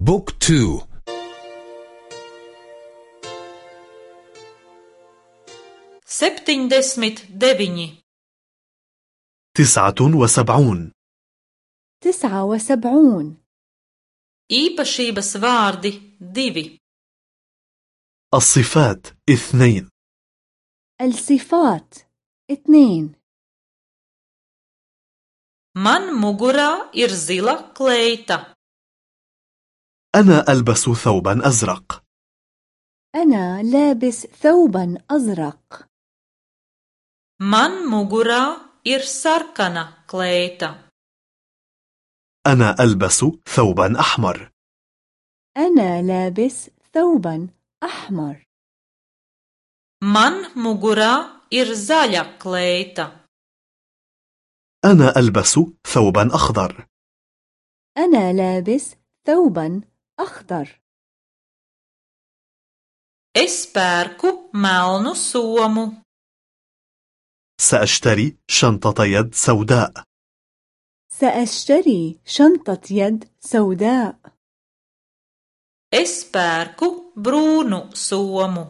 book two septiņdesmit deviņi تسعة وسبعون تسعة وسبعون īpašības vārdi divi الصفات اثنين الصفات اثنين من مغرى إرزيلا كليتا أنا ألبس ثوبا أزرق. أنا لابس ثوبا أزرق. Man mugurā ir sarkana kleita, أنا ألبس ثوبا أحمر. أنا لابس ثوبا أحمر. Man mugurā ir zaļa kleita, أنا ألبس ثوبا أخضر. أنا لابس ثوبا أخضر. Es pērku melnu somu, سأشتري شنطة يد سوداء. سأشتري شنطة يد سوداء. Es pērku brūnu somu,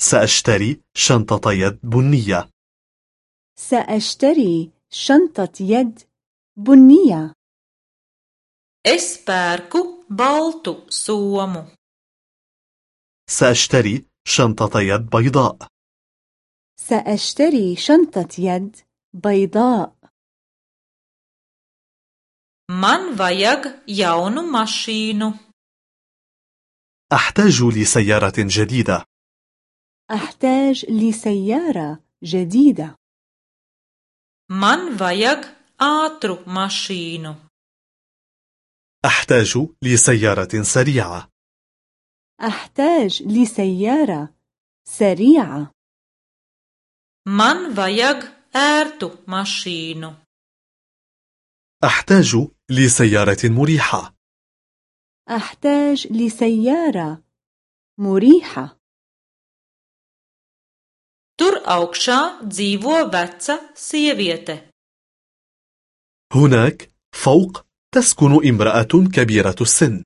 سأشتري شنطة يد بنية. سأشتري شنطة يد بنية. Es pērku baltu somu. سأشتري شنطة يد بيضاء سأشتري شنطة يد بيضاء Man vajag jaunu mašīnu. أحتاج لسيارة جديدة أحتاج لسيارة جديدة Man vajag ātru mašīnu. أحتاج لسيارة سريعة أحتاج لسيارة سريعة Man vajag ērtu mašīnu. أحتاج لسيارة مريحة أحتاج لسيارة مريحة Tur augšā dzīvo veca sieviete. هناك فوق تسكن امرأة كبيرة السن.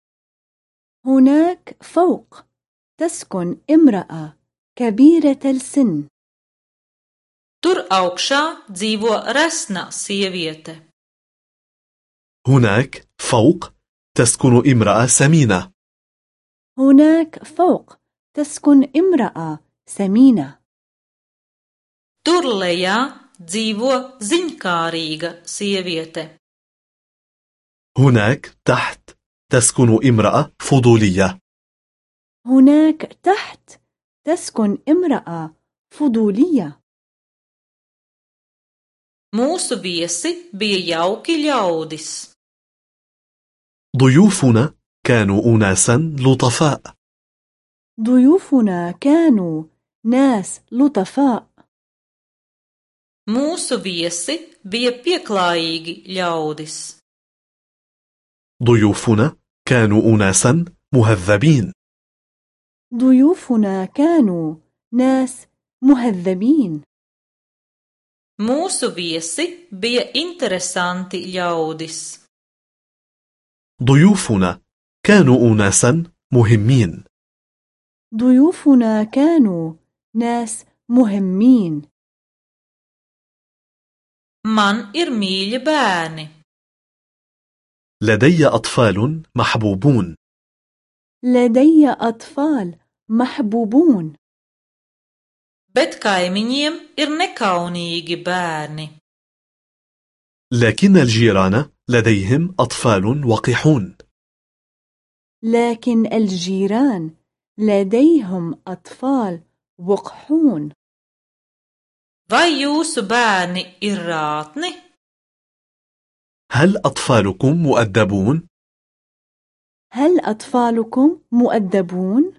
هناك فوق. تسكن امرأة كبيرة السن. Tur augšā dzīvo resna sieviete. هناك فوق. تسكن امرأة سمينة. هناك فوق. تسكن امرأة سمينة. Tur lejā dzīvo ziņkārīga sieviete. هناك تحت تسكن امرأة فضولية هناك تحت تسكن امرأة فضولية Mūsu viesi bija jauki ļaudis. ضيوفنا كانوا أناسا لطفاء ضيوفنا كانوا ناس لطفاء Mūsu viesi bija pieklājīgi ļaudis. ضيوفنا كانوا أناسا مهذبين ضيوفنا كانوا ناس مهذبين Mūsu viesi bija interesanti ļaudis. ضيوفنا كانوا أناسا مهمين ضيوفنا كانوا ناس مهمين Man ir mīļi bērni. لدي أطفال محبوبون لدي أطفال محبوبون Bet kaimiņiem ir nekaunīgi bērni. لكن الجيران لديهم أطفال وقحون لكن الجيران لديهم أطفال وقحون Vai jūsu bērni ir rātni? هل أطفالكم مؤدبون؟ هل أطفالكم مؤدبون؟